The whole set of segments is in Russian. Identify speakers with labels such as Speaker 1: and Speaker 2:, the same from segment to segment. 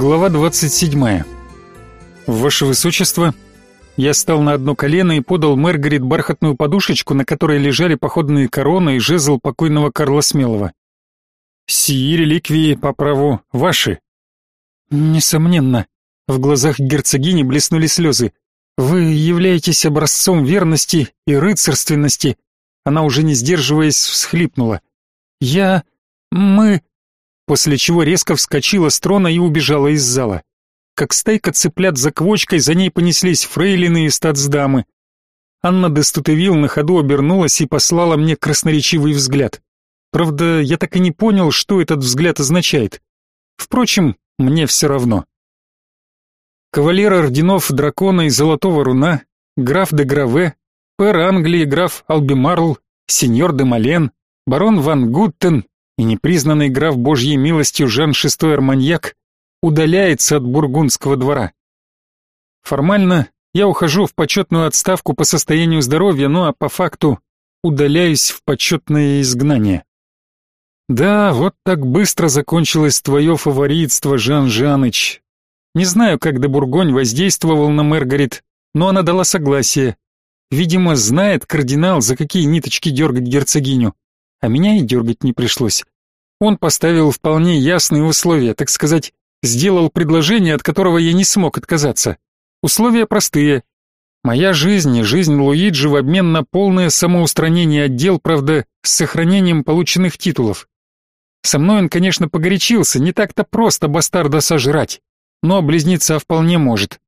Speaker 1: Глава 27. Ваше Высочество, я стал на одно колено и подал Мэргарит бархатную подушечку, на которой лежали походные короны и жезл покойного Карла Смелого. Сии реликвии по праву ваши. Несомненно. В глазах герцогини блеснули слезы. Вы являетесь образцом верности и рыцарственности. Она уже не сдерживаясь всхлипнула. Я... мы... После чего резко вскочила с трона и убежала из зала. Как стайка цыплят за квочкой, за ней понеслись фрейлины и статсдамы. Анна де Стутевил на ходу обернулась и послала мне красноречивый взгляд. Правда, я так и не понял, что этот взгляд означает. Впрочем, мне все равно. Кавалер орденов Дракона и Золотого Руна, граф де Граве, пэр Англии граф Албимарл, сеньор де Мален, барон Ван Гуттен и непризнанный граф Божьей милостью Жан VI Арманьяк удаляется от бургундского двора. Формально я ухожу в почетную отставку по состоянию здоровья, ну а по факту удаляюсь в почетное изгнание. Да, вот так быстро закончилось твое фаворитство, Жан Жаныч. Не знаю, как де Бургонь воздействовал на Мэргарит, но она дала согласие. Видимо, знает кардинал, за какие ниточки дергать герцогиню. А меня и дергать не пришлось. Он поставил вполне ясные условия, так сказать, сделал предложение, от которого я не смог отказаться. Условия простые. Моя жизнь и жизнь Луиджи в обмен на полное самоустранение отдел, правда, с сохранением полученных титулов. Со мной он, конечно, погорячился, не так-то просто бастарда сожрать, но близнеца вполне может.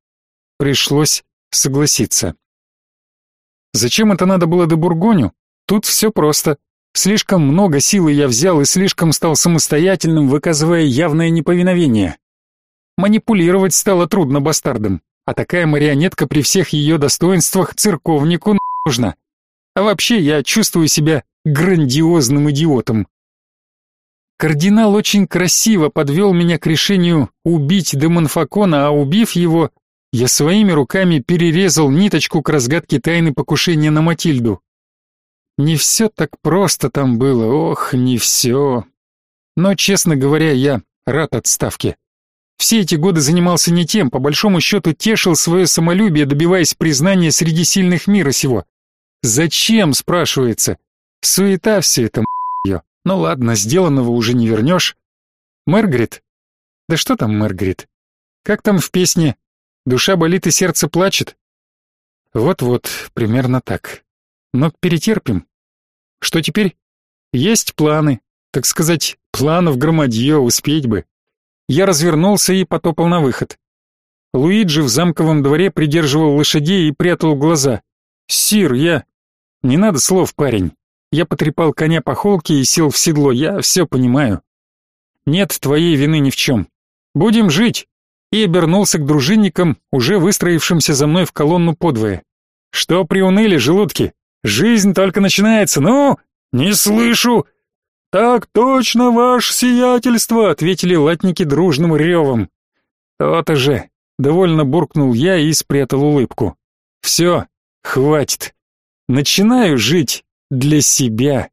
Speaker 1: Пришлось согласиться. Зачем это надо было до Бургоню? Тут все просто. Слишком много силы я взял и слишком стал самостоятельным, выказывая явное неповиновение. Манипулировать стало трудно бастардом, а такая марионетка при всех ее достоинствах церковнику нужна. А вообще я чувствую себя грандиозным идиотом. Кардинал очень красиво подвел меня к решению убить Демонфакона, а убив его, я своими руками перерезал ниточку к разгадке тайны покушения на Матильду. Не все так просто там было, ох, не все. Но, честно говоря, я рад отставке. Все эти годы занимался не тем, по большому счету тешил свое самолюбие, добиваясь признания среди сильных мира сего. Зачем, спрашивается? Суета все это, ее. Ну ладно, сделанного уже не вернешь. Мэргарет? Да что там Мэргарет? Как там в песне «Душа болит и сердце плачет»? Вот-вот, примерно так. Но перетерпим. Что теперь? Есть планы, так сказать, планов громадье, успеть бы. Я развернулся и потопал на выход. Луиджи в замковом дворе придерживал лошадей и прятал глаза. «Сир, я...» «Не надо слов, парень. Я потрепал коня по холке и сел в седло, я все понимаю. Нет твоей вины ни в чем. Будем жить!» И обернулся к дружинникам, уже выстроившимся за мной в колонну подвое. «Что приуныли, желудки? Жизнь только начинается, ну...» «Не слышу!» «Так точно, ваше сиятельство!» — ответили латники дружным ревом. «То-то же!» — довольно буркнул я и спрятал улыбку. «Все, хватит. Начинаю жить для себя.